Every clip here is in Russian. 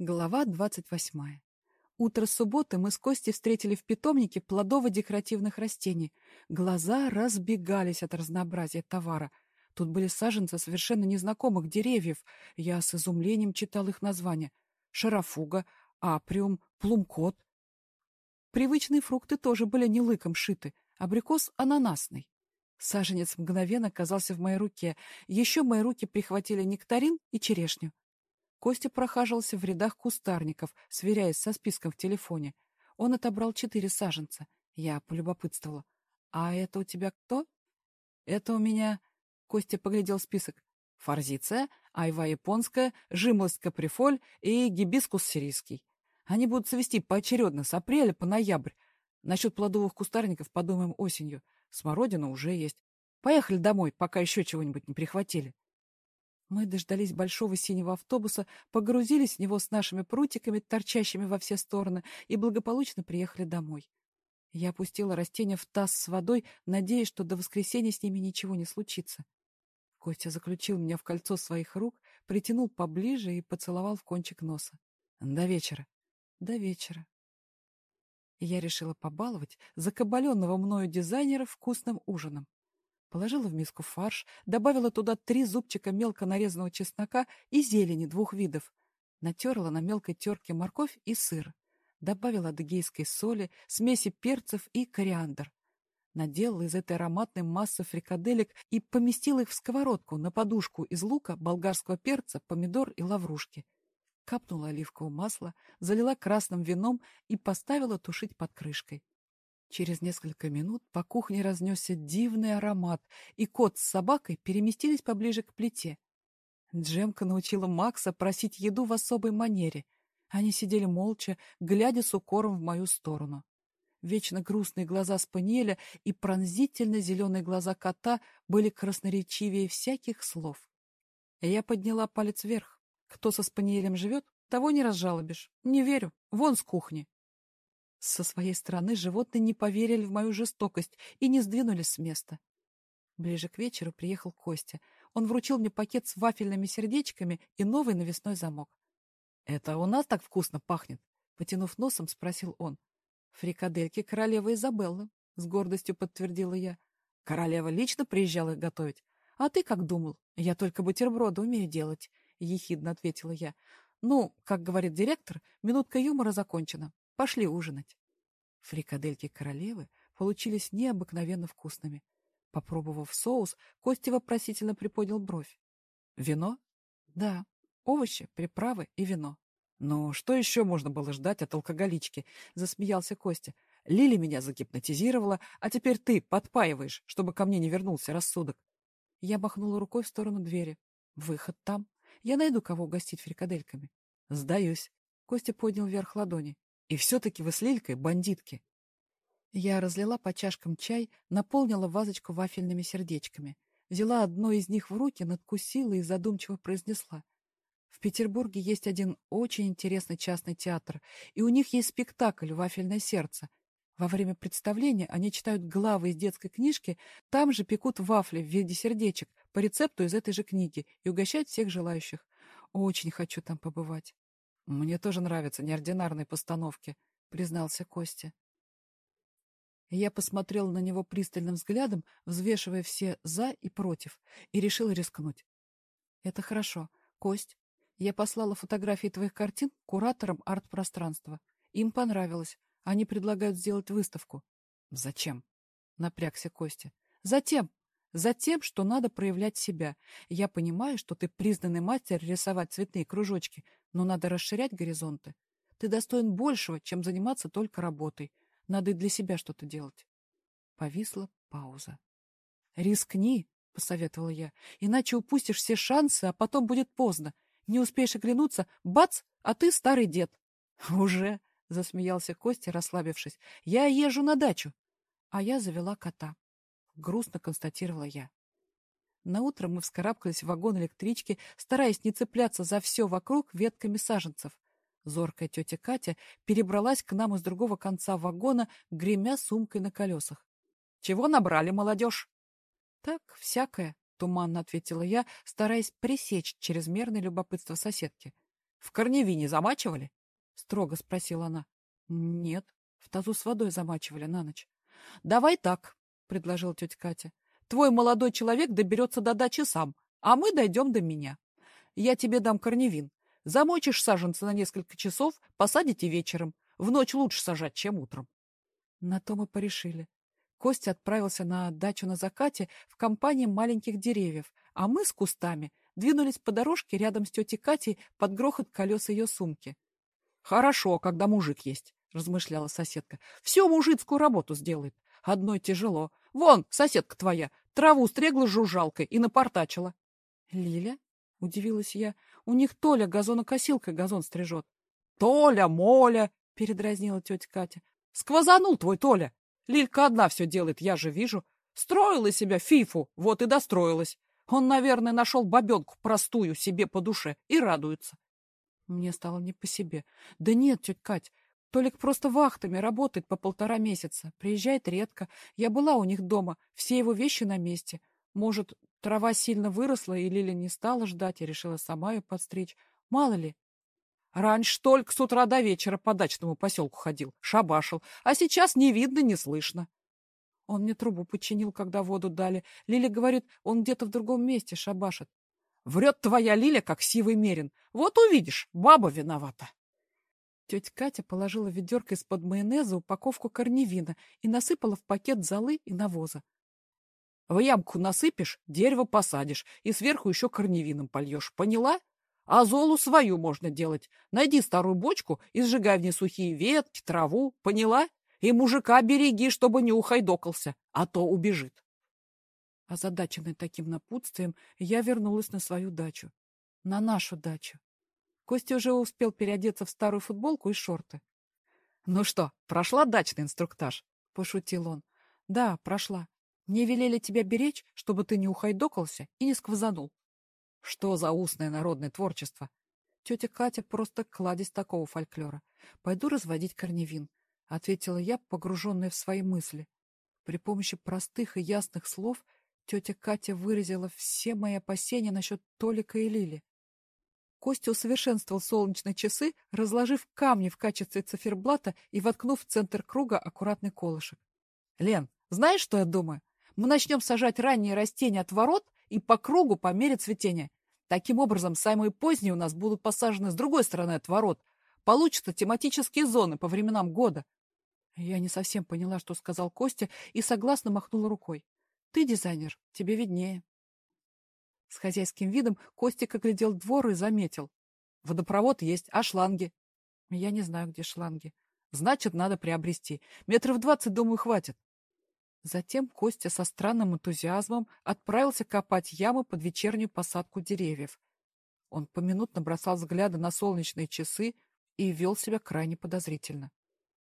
Глава двадцать восьмая. Утро субботы мы с Костей встретили в питомнике плодово-декоративных растений. Глаза разбегались от разнообразия товара. Тут были саженцы совершенно незнакомых деревьев. Я с изумлением читал их названия. Шарафуга, априум, плумкот. Привычные фрукты тоже были не лыком шиты. Абрикос ананасный. Саженец мгновенно оказался в моей руке. Еще мои руки прихватили нектарин и черешню. Костя прохаживался в рядах кустарников, сверяясь со списком в телефоне. Он отобрал четыре саженца. Я полюбопытствовала. «А это у тебя кто?» «Это у меня...» Костя поглядел список. «Форзиция, айва японская, жимлость каприфоль и гибискус сирийский. Они будут цвести поочередно с апреля по ноябрь. Насчет плодовых кустарников подумаем осенью. Смородина уже есть. Поехали домой, пока еще чего-нибудь не прихватили». Мы дождались большого синего автобуса, погрузились в него с нашими прутиками, торчащими во все стороны, и благополучно приехали домой. Я опустила растения в таз с водой, надеясь, что до воскресенья с ними ничего не случится. Костя заключил меня в кольцо своих рук, притянул поближе и поцеловал в кончик носа. До вечера. До вечера. я решила побаловать закабаленного мною дизайнера вкусным ужином. Положила в миску фарш, добавила туда три зубчика мелко нарезанного чеснока и зелени двух видов. Натерла на мелкой терке морковь и сыр. Добавила адыгейской соли, смеси перцев и кориандр. Наделала из этой ароматной массы фрикаделек и поместила их в сковородку на подушку из лука, болгарского перца, помидор и лаврушки. Капнула оливкового масла, залила красным вином и поставила тушить под крышкой. Через несколько минут по кухне разнесся дивный аромат, и кот с собакой переместились поближе к плите. Джемка научила Макса просить еду в особой манере. Они сидели молча, глядя с укором в мою сторону. Вечно грустные глаза спаниеля и пронзительно зеленые глаза кота были красноречивее всяких слов. Я подняла палец вверх. Кто со спаниелем живет, того не разжалобишь. Не верю. Вон с кухни. Со своей стороны животные не поверили в мою жестокость и не сдвинулись с места. Ближе к вечеру приехал Костя. Он вручил мне пакет с вафельными сердечками и новый навесной замок. — Это у нас так вкусно пахнет? — потянув носом, спросил он. — Фрикадельки королевы Изабеллы, — с гордостью подтвердила я. Королева лично приезжала их готовить. — А ты как думал? Я только бутерброды умею делать, — ехидно ответила я. — Ну, как говорит директор, минутка юмора закончена. Пошли ужинать. Фрикадельки королевы получились необыкновенно вкусными. Попробовав соус, Костя вопросительно приподнял бровь. «Вино?» «Да. Овощи, приправы и вино». «Ну, что еще можно было ждать от алкоголички?» — засмеялся Костя. «Лили меня загипнотизировала, а теперь ты подпаиваешь, чтобы ко мне не вернулся рассудок». Я махнула рукой в сторону двери. «Выход там. Я найду, кого угостить фрикадельками». «Сдаюсь». Костя поднял вверх ладони. И все-таки вы с Лилькой бандитки. Я разлила по чашкам чай, наполнила вазочку вафельными сердечками. Взяла одно из них в руки, надкусила и задумчиво произнесла. В Петербурге есть один очень интересный частный театр, и у них есть спектакль «Вафельное сердце». Во время представления они читают главы из детской книжки, там же пекут вафли в виде сердечек по рецепту из этой же книги и угощают всех желающих. Очень хочу там побывать. «Мне тоже нравятся неординарные постановки», — признался Костя. Я посмотрел на него пристальным взглядом, взвешивая все «за» и «против», и решил рискнуть. «Это хорошо. Кость, я послала фотографии твоих картин кураторам арт-пространства. Им понравилось. Они предлагают сделать выставку». «Зачем?» — напрягся Костя. «Затем. Затем, что надо проявлять себя. Я понимаю, что ты признанный мастер рисовать цветные кружочки, но надо расширять горизонты. Ты достоин большего, чем заниматься только работой. Надо и для себя что-то делать. Повисла пауза. «Рискни», — посоветовала я, — «иначе упустишь все шансы, а потом будет поздно. Не успеешь оглянуться, бац, а ты старый дед». «Уже», — засмеялся Костя, расслабившись, — «я езжу на дачу». А я завела кота. Грустно констатировала я. Наутро мы вскарабкались в вагон электрички, стараясь не цепляться за все вокруг ветками саженцев. Зоркая тетя Катя перебралась к нам из другого конца вагона, гремя сумкой на колесах. — Чего набрали, молодежь? — Так, всякое, — туманно ответила я, стараясь пресечь чрезмерное любопытство соседки. В корневине замачивали? Строго спросила она. Нет, в тазу с водой замачивали на ночь. Давай так, предложила тетя Катя. Твой молодой человек доберется до дачи сам, а мы дойдем до меня. Я тебе дам корневин. Замочишь саженцы на несколько часов, посадите вечером. В ночь лучше сажать, чем утром. На то мы порешили. Костя отправился на дачу на закате в компании маленьких деревьев, а мы с кустами двинулись по дорожке рядом с тетей Катей под грохот колес ее сумки. — Хорошо, когда мужик есть, — размышляла соседка. — Всю мужицкую работу сделает. Одной тяжело. Вон, соседка твоя, траву стригла жужжалкой и напортачила. — Лиля? — удивилась я. — У них Толя газонокосилкой газон стрижет. — Толя, Моля! — передразнила тетя Катя. — Сквозанул твой Толя. Лилька одна все делает, я же вижу. Строила себя фифу, вот и достроилась. Он, наверное, нашел бабенку простую себе по душе и радуется. Мне стало не по себе. Да нет, тетя Кать, Толик просто вахтами работает по полтора месяца. Приезжает редко. Я была у них дома, все его вещи на месте. Может, трава сильно выросла, и Лиля не стала ждать и решила сама ее подстричь. Мало ли. Раньше только с утра до вечера по дачному поселку ходил, шабашил, а сейчас не видно, не слышно. Он мне трубу починил, когда воду дали. Лиля говорит, он где-то в другом месте шабашит. Врет твоя Лиля, как сивый мерин. Вот увидишь, баба виновата. Тетя Катя положила ведерко из-под майонеза упаковку корневина и насыпала в пакет золы и навоза. В ямку насыпешь, дерево посадишь и сверху еще корневином польешь. Поняла? А золу свою можно делать. Найди старую бочку и сжигай в ней сухие ветки, траву. Поняла? И мужика береги, чтобы не ухайдокался, а то убежит. Озадаченная таким напутствием, я вернулась на свою дачу. На нашу дачу. Костя уже успел переодеться в старую футболку и шорты. — Ну что, прошла дачный инструктаж? — пошутил он. — Да, прошла. Мне велели тебя беречь, чтобы ты не ухайдокался и не сквозанул. — Что за устное народное творчество? Тетя Катя просто кладезь такого фольклора. Пойду разводить корневин, — ответила я, погруженная в свои мысли. При помощи простых и ясных слов тетя Катя выразила все мои опасения насчет Толика и Лили. Костя усовершенствовал солнечные часы, разложив камни в качестве циферблата и воткнув в центр круга аккуратный колышек. — Лен, знаешь, что я думаю? Мы начнем сажать ранние растения от ворот и по кругу по мере цветения. Таким образом, самые поздние у нас будут посажены с другой стороны от ворот. Получатся тематические зоны по временам года. Я не совсем поняла, что сказал Костя, и согласно махнула рукой. Ты дизайнер, тебе виднее. С хозяйским видом Костик оглядел двор и заметил. Водопровод есть, а шланги? Я не знаю, где шланги. Значит, надо приобрести. Метров двадцать, думаю, хватит. Затем Костя со странным энтузиазмом отправился копать ямы под вечернюю посадку деревьев. Он поминутно бросал взгляды на солнечные часы и вел себя крайне подозрительно.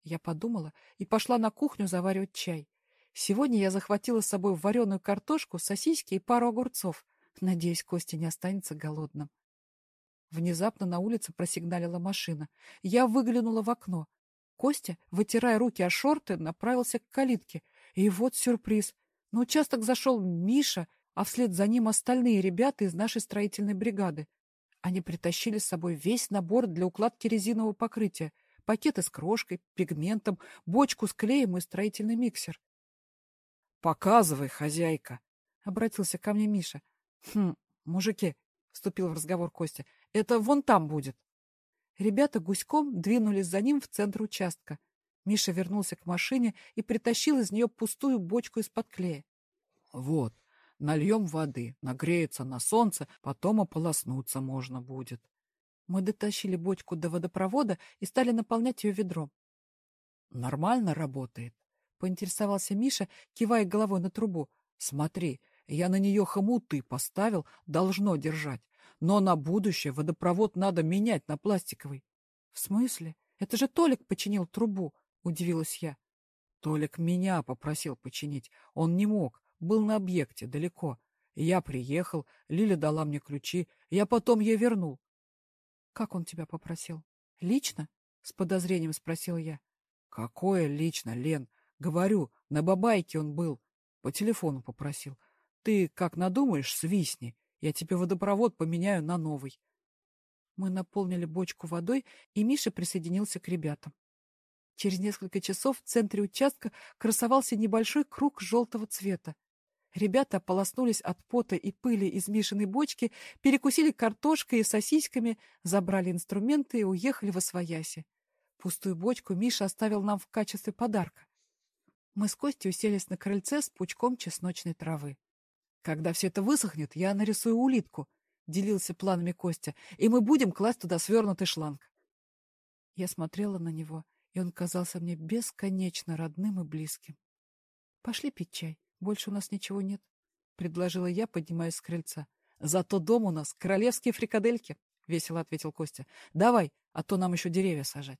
Я подумала и пошла на кухню заваривать чай. Сегодня я захватила с собой вареную картошку, сосиски и пару огурцов — Надеюсь, Костя не останется голодным. Внезапно на улице просигналила машина. Я выглянула в окно. Костя, вытирая руки о шорты, направился к калитке. И вот сюрприз. На участок зашел Миша, а вслед за ним остальные ребята из нашей строительной бригады. Они притащили с собой весь набор для укладки резинового покрытия. Пакеты с крошкой, пигментом, бочку с клеем и строительный миксер. — Показывай, хозяйка! — обратился ко мне Миша. Хм, мужики, вступил в разговор Костя, это вон там будет. Ребята гуськом двинулись за ним в центр участка. Миша вернулся к машине и притащил из нее пустую бочку из-под клея. Вот, нальем воды, нагреется на солнце, потом ополоснуться можно будет. Мы дотащили бочку до водопровода и стали наполнять ее ведром. Нормально работает? Поинтересовался Миша, кивая головой на трубу. Смотри, я на нее хомуты поставил, должно держать. Но на будущее водопровод надо менять на пластиковый. — В смысле? Это же Толик починил трубу, — удивилась я. Толик меня попросил починить. Он не мог, был на объекте, далеко. Я приехал, Лиля дала мне ключи, я потом ей вернул. — Как он тебя попросил? Лично? — с подозрением спросил я. — Какое лично, Лен? Говорю, на бабайке он был. По телефону попросил. Ты, как надумаешь, свистни. Я тебе водопровод поменяю на новый. Мы наполнили бочку водой, и Миша присоединился к ребятам. Через несколько часов в центре участка красовался небольшой круг желтого цвета. Ребята ополоснулись от пота и пыли из Мишиной бочки, перекусили картошкой и сосисками, забрали инструменты и уехали во свояси. Пустую бочку Миша оставил нам в качестве подарка. Мы с Костей уселись на крыльце с пучком чесночной травы. «Когда все это высохнет, я нарисую улитку», — делился планами Костя, «и мы будем класть туда свернутый шланг». Я смотрела на него, и он казался мне бесконечно родным и близким. «Пошли пить чай, больше у нас ничего нет», — предложила я, поднимаясь с крыльца. «Зато дом у нас королевские фрикадельки», — весело ответил Костя. «Давай, а то нам еще деревья сажать».